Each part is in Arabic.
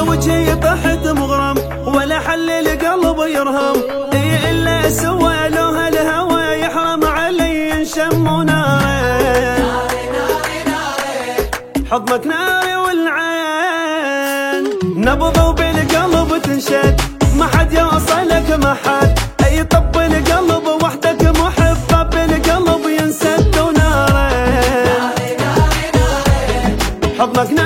وجهي طحت مغرم ولا حل القلب يرهم. اي إلا سوى له الهوى يحرم علي ينشم ناري حضنك ناري والعين نبض وبالقلب تنشد. ما حد يوصلك ما حد. أي طب القلب وحدك محبه بالقلب ينسد وناري حضنك ناري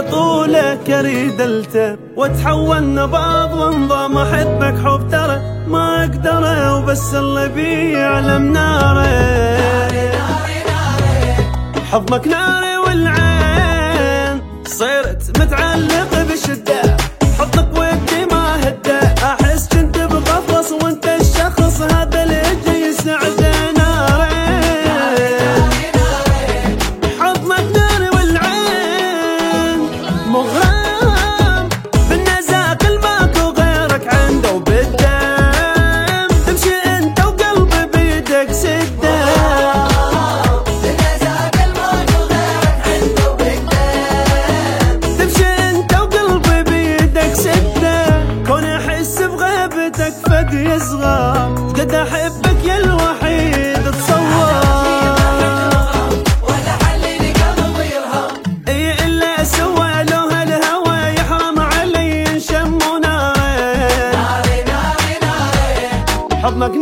طولك اريد التب. وتحول نبض وانضم. أحبك حب ترى ما أقدر وبس اللي بي يعلم ناري حضنك ناري قد أحبك يا الوحيد تصور إي إلا سوى له الهوى يحرم علي ينشم ونارين حضنك